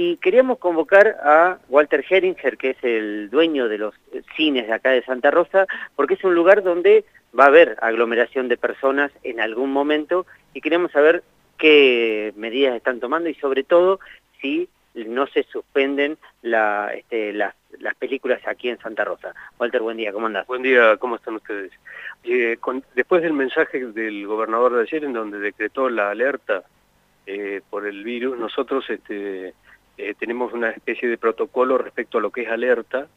Y queríamos convocar a Walter Heringer, que es el dueño de los cines de acá de Santa Rosa, porque es un lugar donde va a haber aglomeración de personas en algún momento y queremos saber qué medidas están tomando y sobre todo si no se suspenden este, las, las, películas aquí en Santa Rosa. Walter, buen día, ¿cómo andás? Buen día, ¿cómo están ustedes? Eh, después del mensaje del gobernador de ayer en donde decretó la alerta eh, por el virus, nosotros este, eh, tenemos una especie de protocolo respecto a lo que es alerta,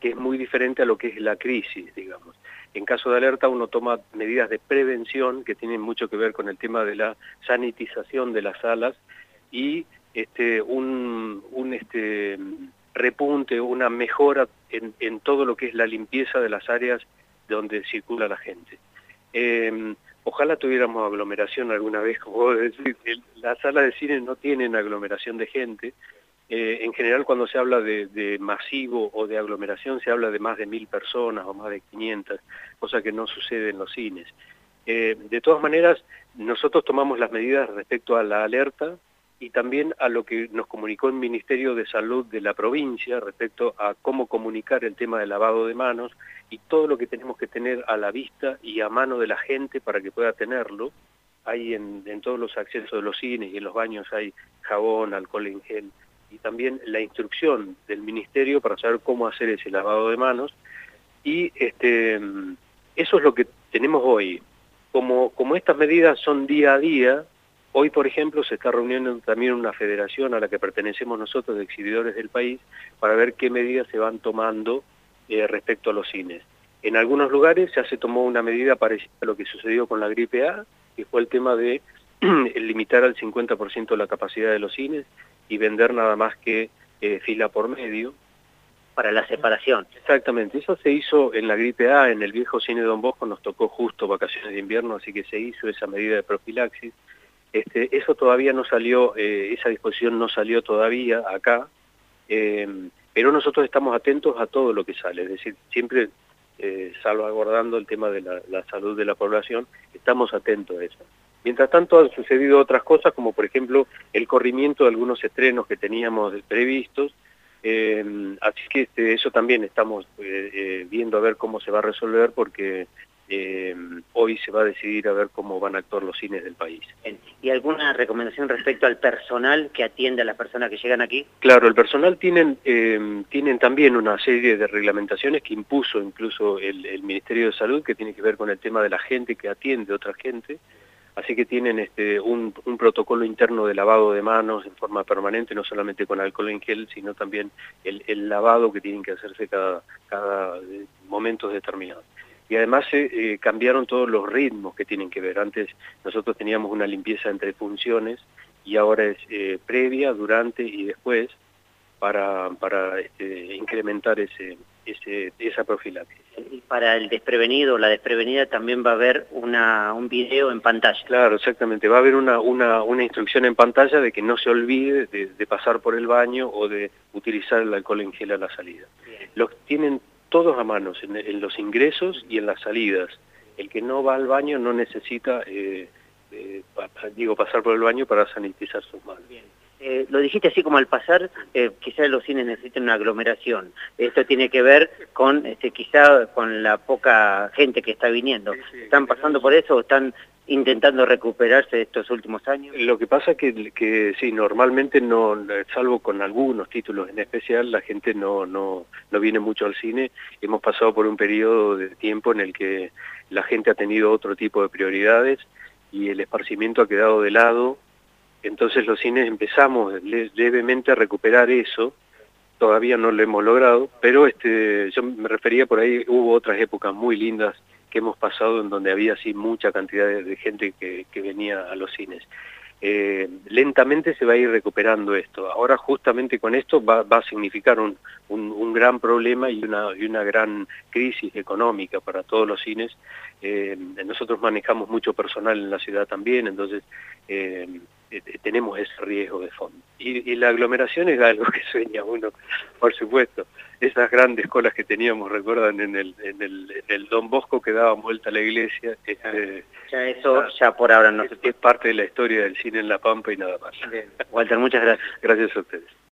que es muy diferente a lo que es la crisis, digamos. En caso de alerta uno toma medidas de prevención que tienen mucho que ver con el tema de la sanitización de las salas y este, un, un este, repunte, una mejora en, todo lo que es la limpieza de las áreas donde circula la gente. Eh, ojalá tuviéramos aglomeración alguna vez, como vos decís, las salas de cine no tienen aglomeración de gente, eh, en general cuando se habla de, masivo o de aglomeración se habla de más de mil personas o más de 500, cosa que no sucede en los cines. Eh, de todas maneras, nosotros tomamos las medidas respecto a la alerta, y también a lo que nos comunicó el Ministerio de Salud de la provincia respecto a cómo comunicar el tema del lavado de manos y todo lo que tenemos que tener a la vista y a mano de la gente para que pueda tenerlo. Hay en, todos los accesos de los cines y en los baños hay jabón, alcohol en gel y también la instrucción del Ministerio para saber cómo hacer ese lavado de manos y este, eso es lo que tenemos hoy. Como, como estas medidas son día a día, Hoy, por ejemplo, se está reuniendo también una federación a la que pertenecemos nosotros de exhibidores del país para ver qué medidas se van tomando eh, respecto a los cines. En algunos lugares ya se tomó una medida parecida a lo que sucedió con la gripe A, que fue el tema de limitar al 50% la capacidad de los cines y vender nada más que eh, fila por medio. Para la separación. Exactamente, eso se hizo en la gripe A, en el viejo cine Don Bosco, nos tocó justo vacaciones de invierno, así que se hizo esa medida de profilaxis. Este, eso todavía no salió, eh, esa disposición no salió todavía acá, eh, pero nosotros estamos atentos a todo lo que sale, es decir, siempre eh, salvaguardando el tema de la, salud de la población, estamos atentos a eso. Mientras tanto han sucedido otras cosas, como por ejemplo el corrimiento de algunos estrenos que teníamos previstos, eh, así que este, eso también estamos viendo a ver cómo se va a resolver porque eh, hoy se va a decidir a ver cómo van a actuar los cines del país. ¿Y alguna recomendación respecto al personal que atiende a las personas que llegan aquí? Claro, el personal tienen, eh, tienen también una serie de reglamentaciones que impuso incluso el, el, Ministerio de Salud, que tiene que ver con el tema de la gente que atiende a otra gente, así que tienen este, un, un protocolo interno de lavado de manos en forma permanente, no solamente con alcohol en gel, sino también el, el lavado que tienen que hacerse cada, cada eh, momentos determinados y además eh, eh, cambiaron todos los ritmos que tienen que ver. Antes nosotros teníamos una limpieza entre funciones y ahora es eh, previa, durante y después para, para este, incrementar ese, ese, esa profilaxis. Y para el desprevenido, la desprevenida, también va a haber una, un video en pantalla. Claro, exactamente. Va a haber una, una, una instrucción en pantalla de que no se olvide de, de pasar por el baño o de utilizar el alcohol en gel a la salida. Bien. Los tienen todos a manos, en, en, los ingresos y en las salidas. El que no va al baño no necesita, eh, eh, digo, pasar por el baño para sanitizar sus manos. Bien. Eh, lo dijiste así como al pasar, eh, quizás los cines necesiten una aglomeración. Esto tiene que ver con, este, quizá con la poca gente que está viniendo. Sí, sí, ¿Están pasando por eso o están intentando recuperarse estos últimos años? Lo que pasa que, que sí, normalmente no, salvo con algunos títulos en especial, la gente no, no, no viene mucho al cine. Hemos pasado por un periodo de tiempo en el que la gente ha tenido otro tipo de prioridades y el esparcimiento ha quedado de lado entonces los cines empezamos levemente a recuperar eso, todavía no lo hemos logrado, pero este, yo me refería por ahí, hubo otras épocas muy lindas que hemos pasado en donde había así mucha cantidad de, gente que, venía a los cines. Eh, lentamente se va a ir recuperando esto. Ahora justamente con esto va, a significar un, gran problema y una, gran crisis económica para todos los cines. Eh, nosotros manejamos mucho personal en la ciudad también, entonces eh, tenemos ese riesgo de fondo. Y, la aglomeración es algo que sueña uno, por supuesto. Esas grandes colas que teníamos, recuerdan, en el, en el, en el Don Bosco que daban vuelta a la iglesia. Este, ya eso, ya, ya por ahora no es, es parte de la historia del cine en La Pampa y nada más. Bien. Walter, muchas gracias. Gracias a ustedes.